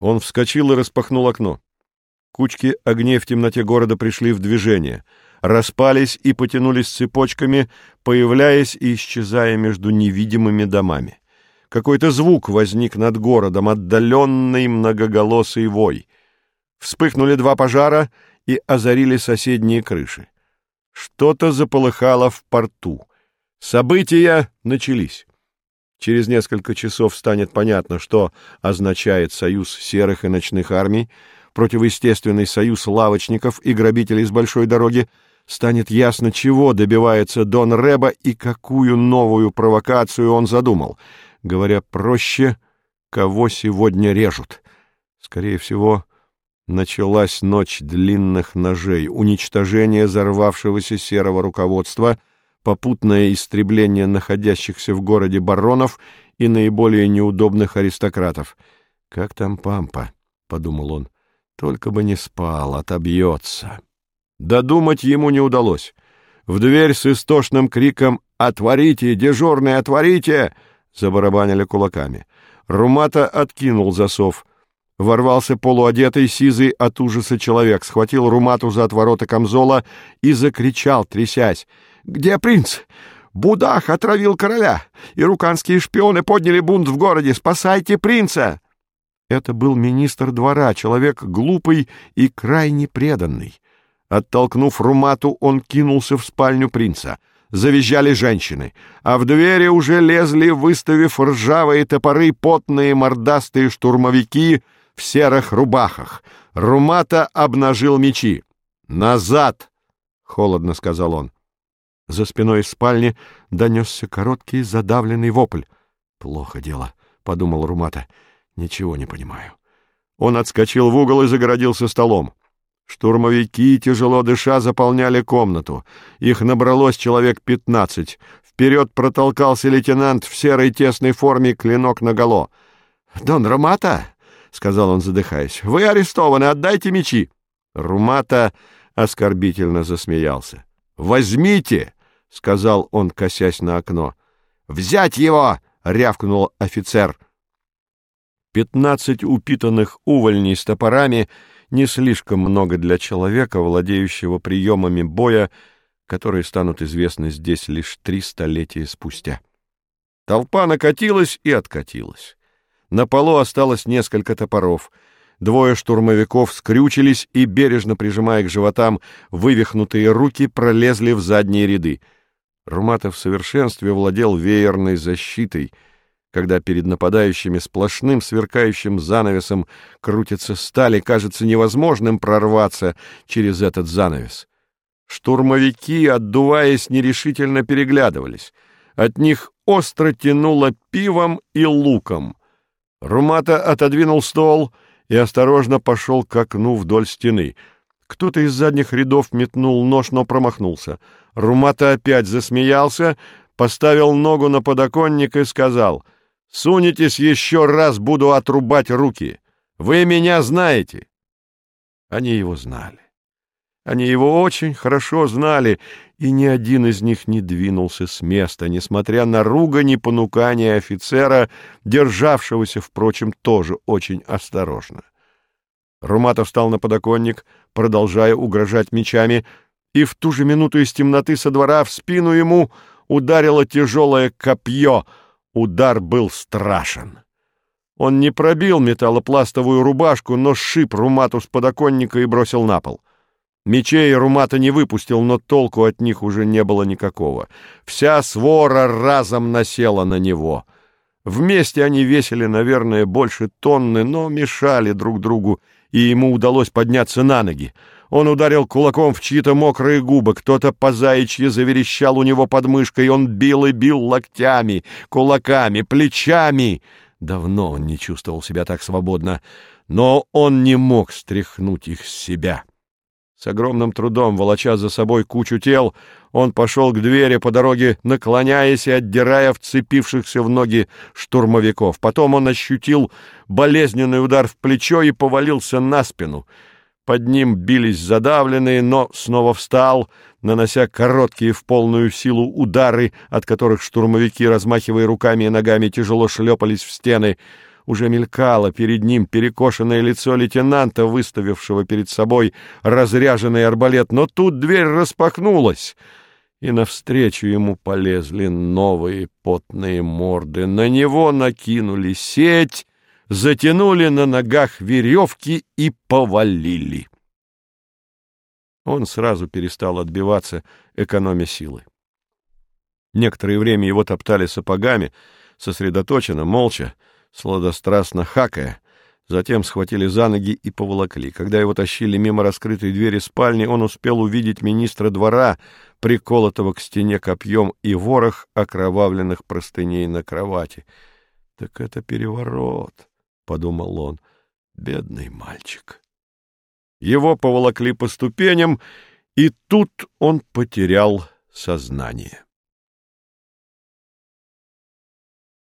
Он вскочил и распахнул окно. Кучки огней в темноте города пришли в движение, распались и потянулись цепочками, появляясь и исчезая между невидимыми домами. Какой-то звук возник над городом, отдаленный многоголосый вой. Вспыхнули два пожара и озарили соседние крыши. Что-то заполыхало в порту. События начались. Через несколько часов станет понятно, что означает союз серых и ночных армий, противоестественный союз лавочников и грабителей с большой дороги, станет ясно, чего добивается Дон Реба и какую новую провокацию он задумал. Говоря проще, кого сегодня режут. Скорее всего, началась ночь длинных ножей, уничтожение взорвавшегося серого руководства — попутное истребление находящихся в городе баронов и наиболее неудобных аристократов. «Как там Пампа?» — подумал он. «Только бы не спал, отобьется». Додумать ему не удалось. В дверь с истошным криком «Отворите! Дежурный, отворите!» забарабанили кулаками. Румата откинул засов. Ворвался полуодетый, сизый от ужаса человек, схватил Румату за отвороты камзола и закричал, трясясь. Где принц? Будах отравил короля, и руканские шпионы подняли бунт в городе. Спасайте принца!» Это был министр двора, человек глупый и крайне преданный. Оттолкнув Румату, он кинулся в спальню принца. Завизжали женщины, а в двери уже лезли, выставив ржавые топоры, потные мордастые штурмовики в серых рубахах. Румата обнажил мечи. «Назад!» — холодно сказал он. За спиной из спальни донесся короткий задавленный вопль. «Плохо дело», — подумал Румата. «Ничего не понимаю». Он отскочил в угол и загородился столом. Штурмовики, тяжело дыша, заполняли комнату. Их набралось человек пятнадцать. Вперед протолкался лейтенант в серой тесной форме, клинок наголо. «Дон Румата», — сказал он, задыхаясь, — «вы арестованы, отдайте мечи». Румата оскорбительно засмеялся. «Возьмите!» — сказал он, косясь на окно. «Взять его!» — рявкнул офицер. Пятнадцать упитанных увольней с топорами не слишком много для человека, владеющего приемами боя, которые станут известны здесь лишь три столетия спустя. Толпа накатилась и откатилась. На полу осталось несколько топоров — Двое штурмовиков скрючились и, бережно прижимая к животам вывихнутые руки, пролезли в задние ряды. Руматов в совершенстве владел веерной защитой. Когда перед нападающими сплошным сверкающим занавесом крутится стали, кажется невозможным прорваться через этот занавес. Штурмовики, отдуваясь, нерешительно переглядывались. От них остро тянуло пивом и луком. Румата отодвинул стол — и осторожно пошел к окну вдоль стены. Кто-то из задних рядов метнул нож, но промахнулся. Румата опять засмеялся, поставил ногу на подоконник и сказал, «Сунетесь еще раз, буду отрубать руки. Вы меня знаете». Они его знали. Они его очень хорошо знали, и ни один из них не двинулся с места, несмотря на ругань и понукание офицера, державшегося, впрочем, тоже очень осторожно. Руматов встал на подоконник, продолжая угрожать мечами, и в ту же минуту из темноты со двора в спину ему ударило тяжелое копье. Удар был страшен. Он не пробил металлопластовую рубашку, но сшиб Румату с подоконника и бросил на пол. Мечей Румата не выпустил, но толку от них уже не было никакого. Вся свора разом насела на него. Вместе они весили, наверное, больше тонны, но мешали друг другу, и ему удалось подняться на ноги. Он ударил кулаком в чьи-то мокрые губы, кто-то по заячьи заверещал у него под мышкой, он бил и бил локтями, кулаками, плечами. Давно он не чувствовал себя так свободно, но он не мог стряхнуть их с себя. С огромным трудом, волоча за собой кучу тел, он пошел к двери по дороге, наклоняясь и отдирая вцепившихся в ноги штурмовиков. Потом он ощутил болезненный удар в плечо и повалился на спину. Под ним бились задавленные, но снова встал, нанося короткие в полную силу удары, от которых штурмовики, размахивая руками и ногами, тяжело шлепались в стены. Уже мелькало перед ним перекошенное лицо лейтенанта, выставившего перед собой разряженный арбалет, но тут дверь распахнулась, и навстречу ему полезли новые потные морды. На него накинули сеть, затянули на ногах веревки и повалили. Он сразу перестал отбиваться, экономя силы. Некоторое время его топтали сапогами, сосредоточенно, молча, сладострастно хакая, затем схватили за ноги и поволокли. Когда его тащили мимо раскрытой двери спальни, он успел увидеть министра двора, приколотого к стене копьем, и ворох окровавленных простыней на кровати. «Так это переворот», — подумал он, — «бедный мальчик». Его поволокли по ступеням, и тут он потерял сознание.